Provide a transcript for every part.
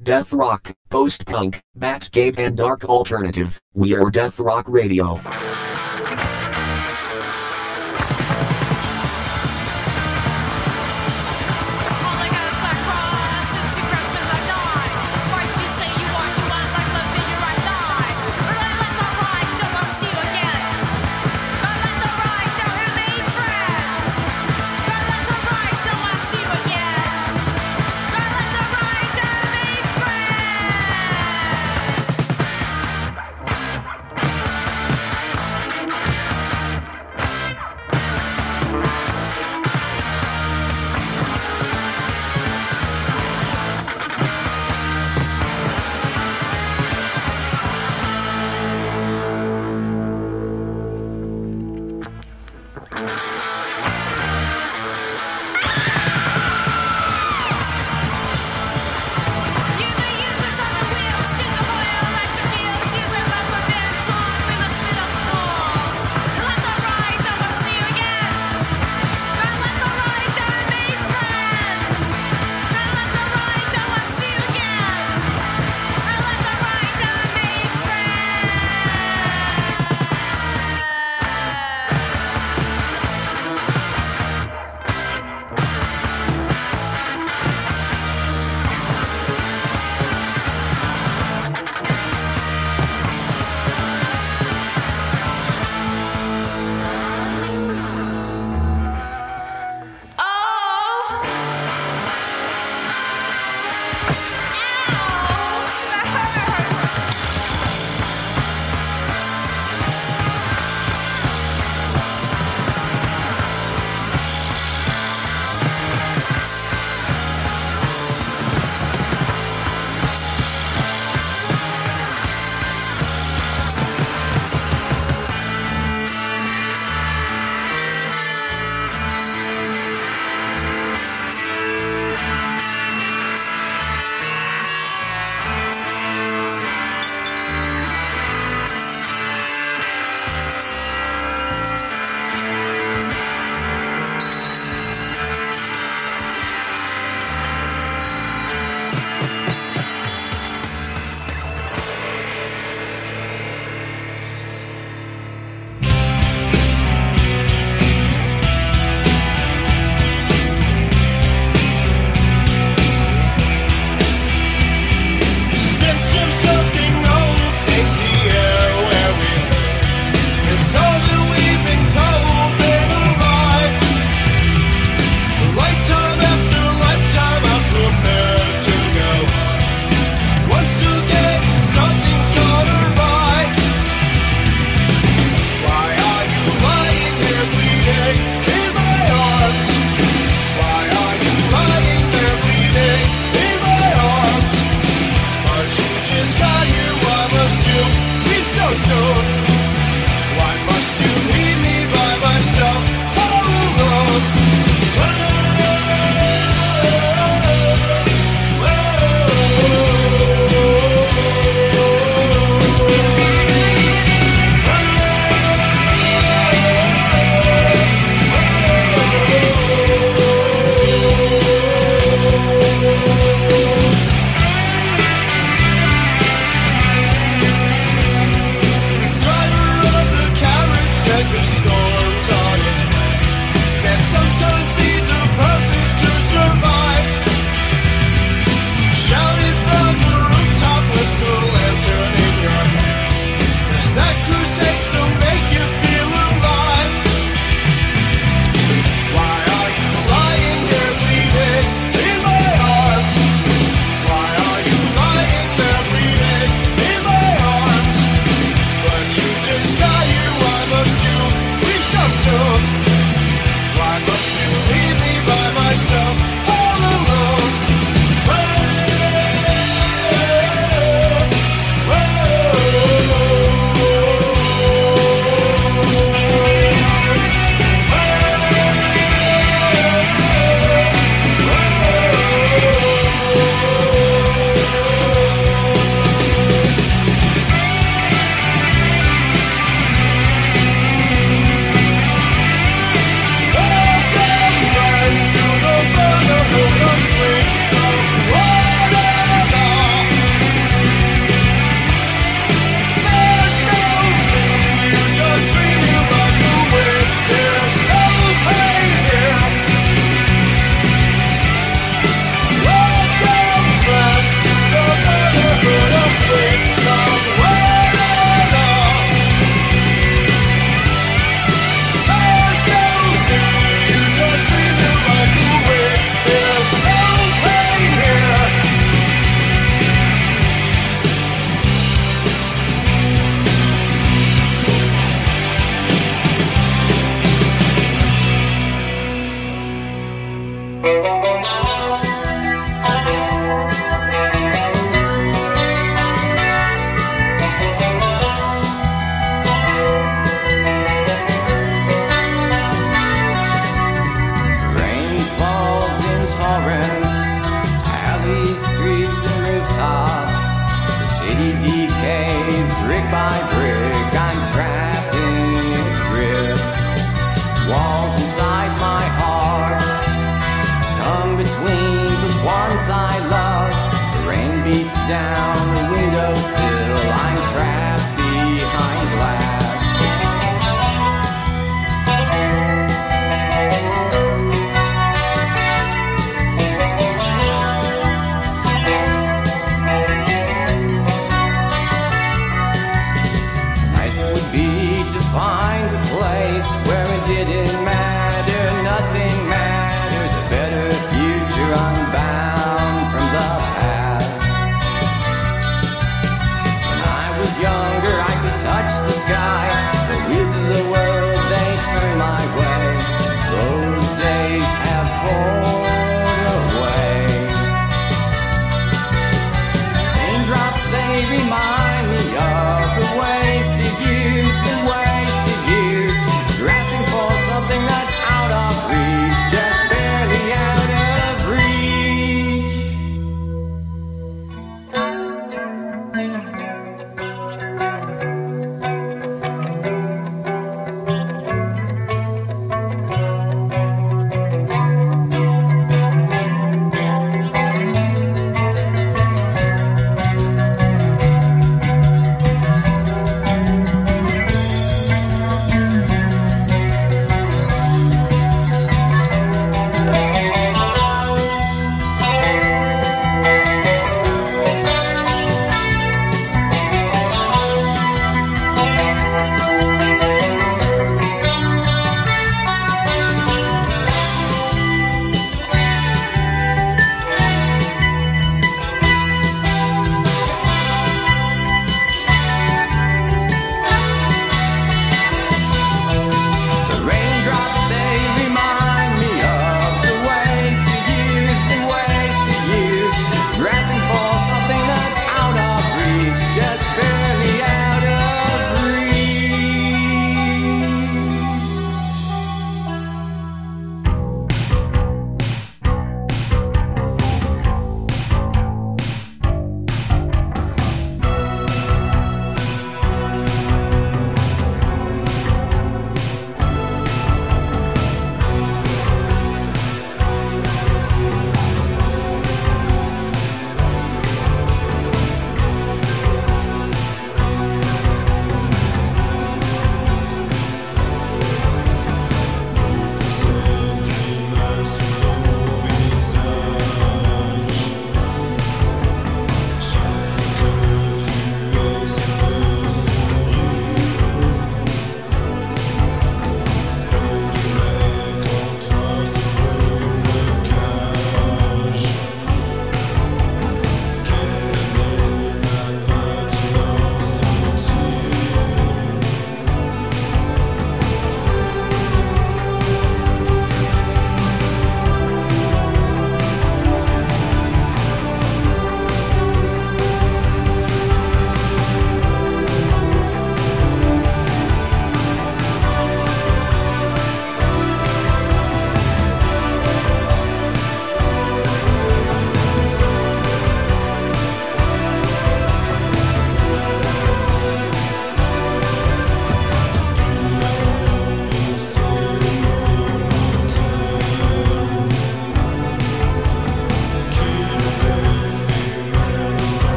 Death rock, post punk, Batcave, and dark alternative. We are Death Rock Radio.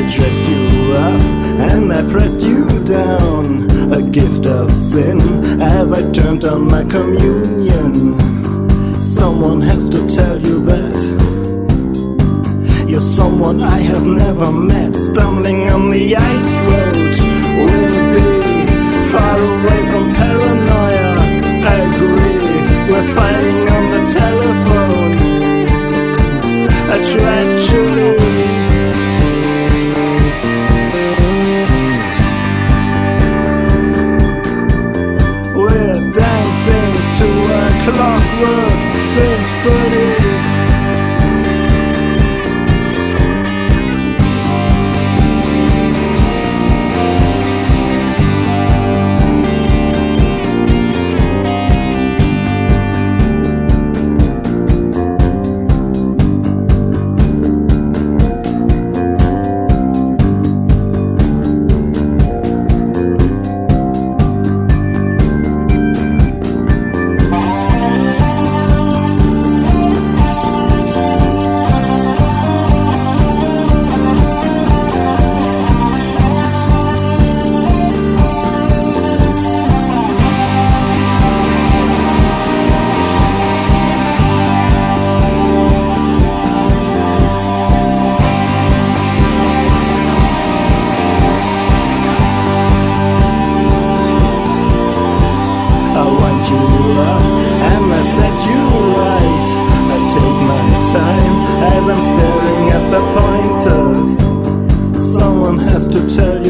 I dressed you up and I pressed you down. A gift of sin as I turned on my communion. Someone has to tell you that. You're someone I have never met. Stumbling on the ice road will be far away from paranoia. I agree, we're fighting on the telephone. A tragedy. We're clockwork symphony.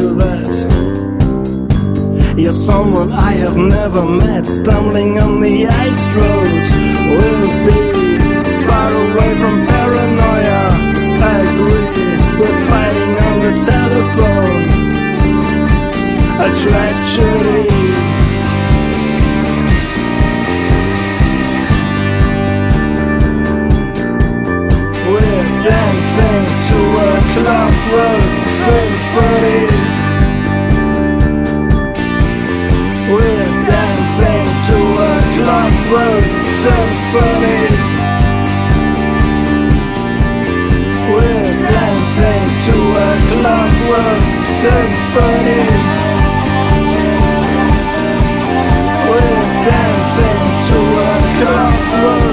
You that you're someone I have never met. Stumbling on the ice road We'll be far away from paranoia. I agree, we're fighting on the telephone. A tragedy. We're dancing to a clockwork symphony. Symphony. We're dancing to a clockwork symphony. We're dancing to a clockwork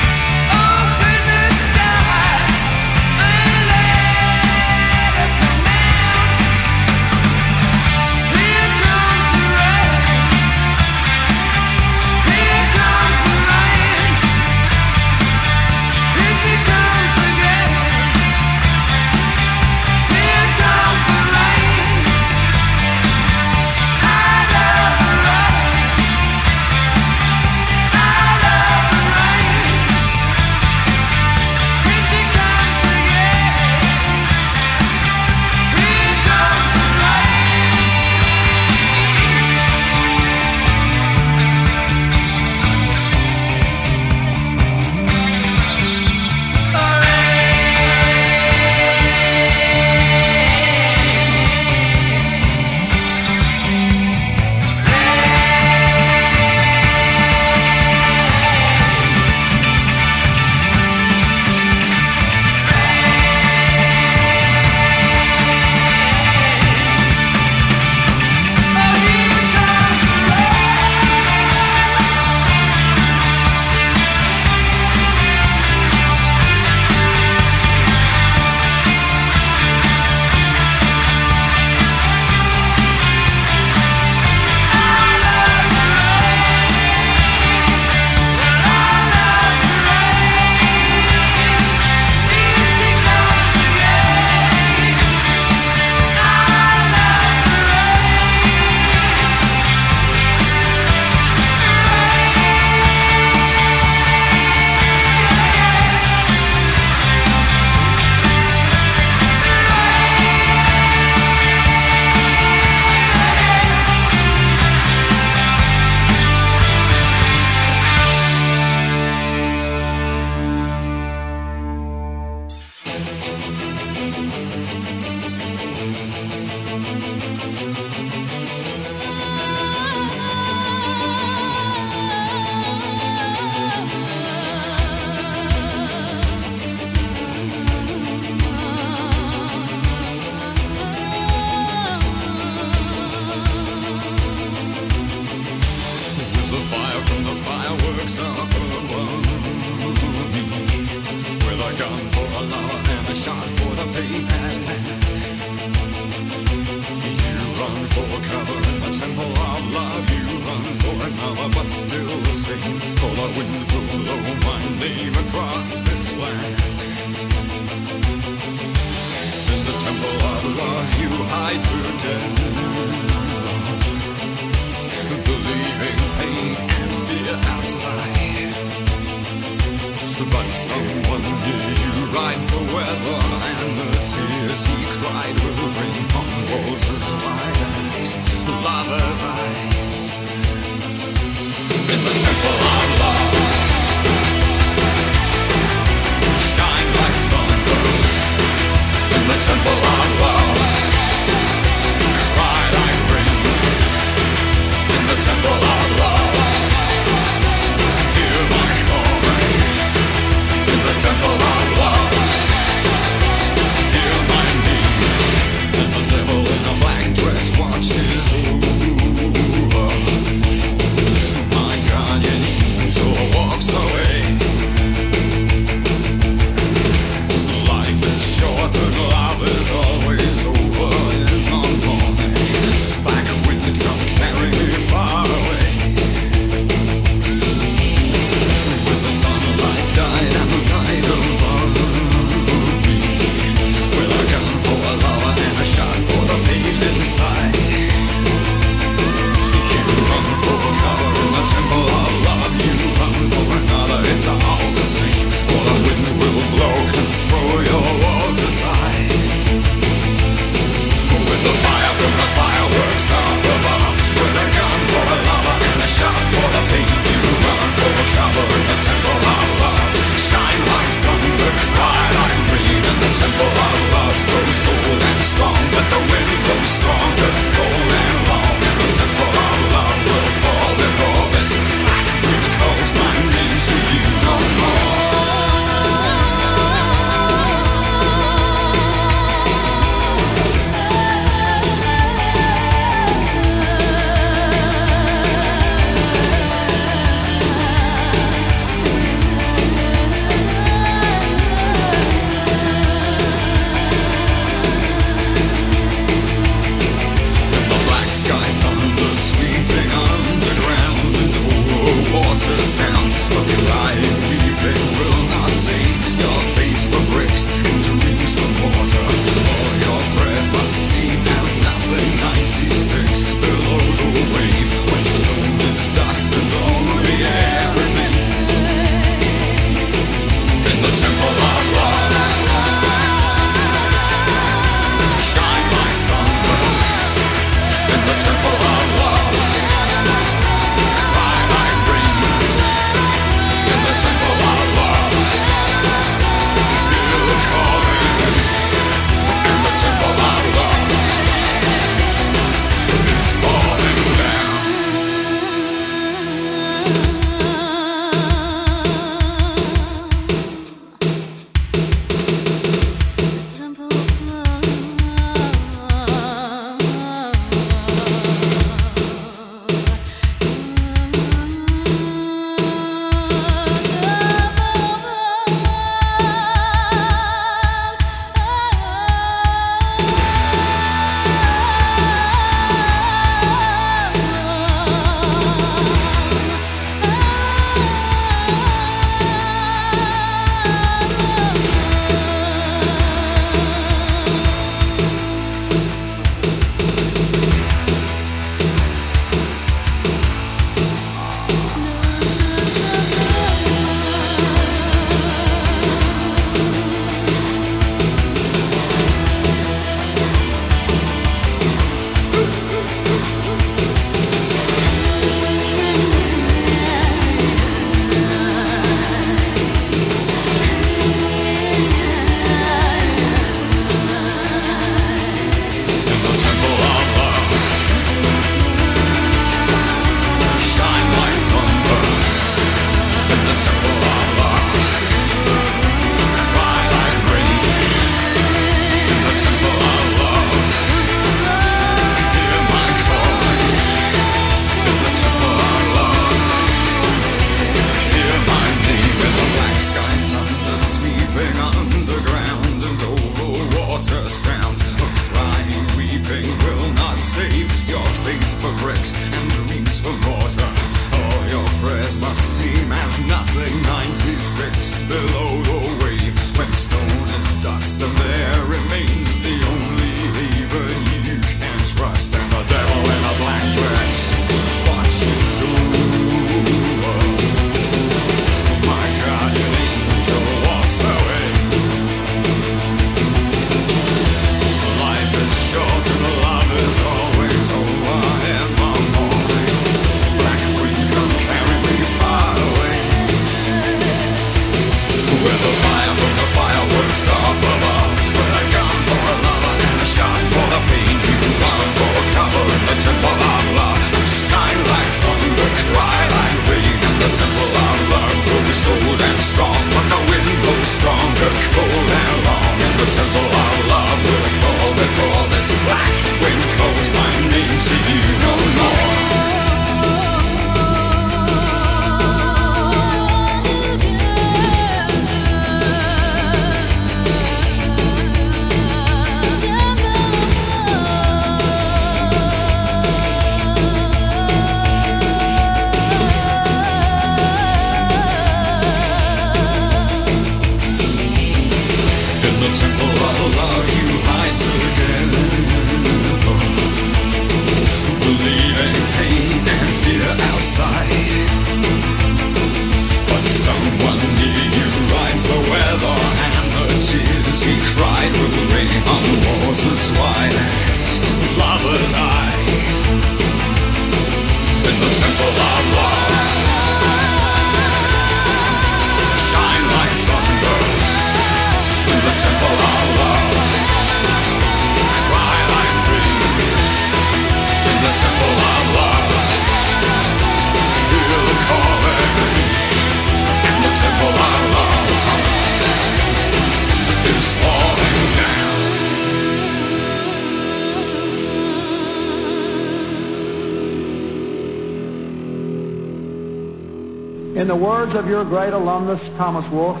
words of your great alumnus, Thomas Wolfe,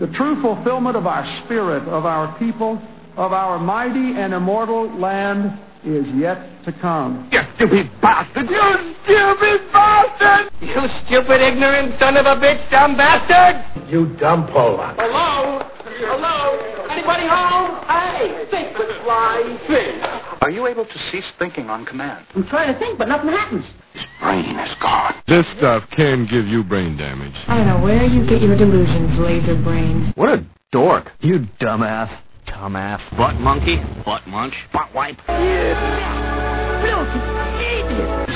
the true fulfillment of our spirit, of our people, of our mighty and immortal land is yet to come. You stupid bastard! You stupid bastard! You stupid, ignorant son of a bitch, dumb bastard! You dumb Polak. Hello? Hello? Anybody home? Hey, think McFly fish. Are you able to cease thinking on command? I'm trying to think, but nothing happens. His brain is gone. This stuff can give you brain damage. I don't know where you get your delusions, laser brain. What a dork. You dumbass. Dumbass. Butt monkey. Butt munch. Butt wipe. Idiot!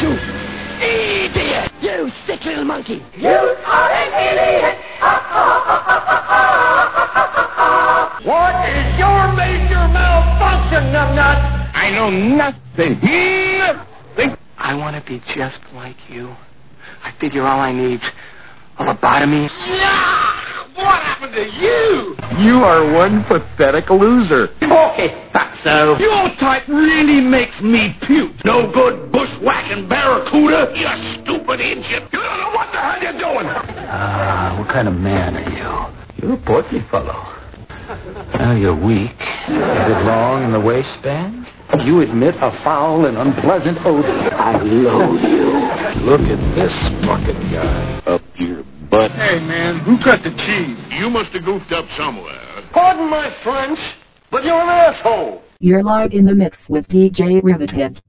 You idiot! You sick little monkey! You are an idiot! What is your major malfunction, numbnut? I know nothing. Nothing. I want to be just like you. I figure all I need's a lobotomy. Yeah! What happened to you? You are one pathetic loser. Okay, thought so. Your type really makes me puke. No good bushwhacking barracuda. You stupid idiot. You don't know what the hell you're doing. Ah, what kind of man are you? You're a portly fellow. Now you're weak. Headed long in the waistband. You admit a foul and unpleasant odor. I loathe you. Look at this fucking guy up your butt. Hey, man, who cut the cheese? You must have goofed up somewhere. Pardon my French, but you're an asshole. You're live in the mix with DJ Rivithead.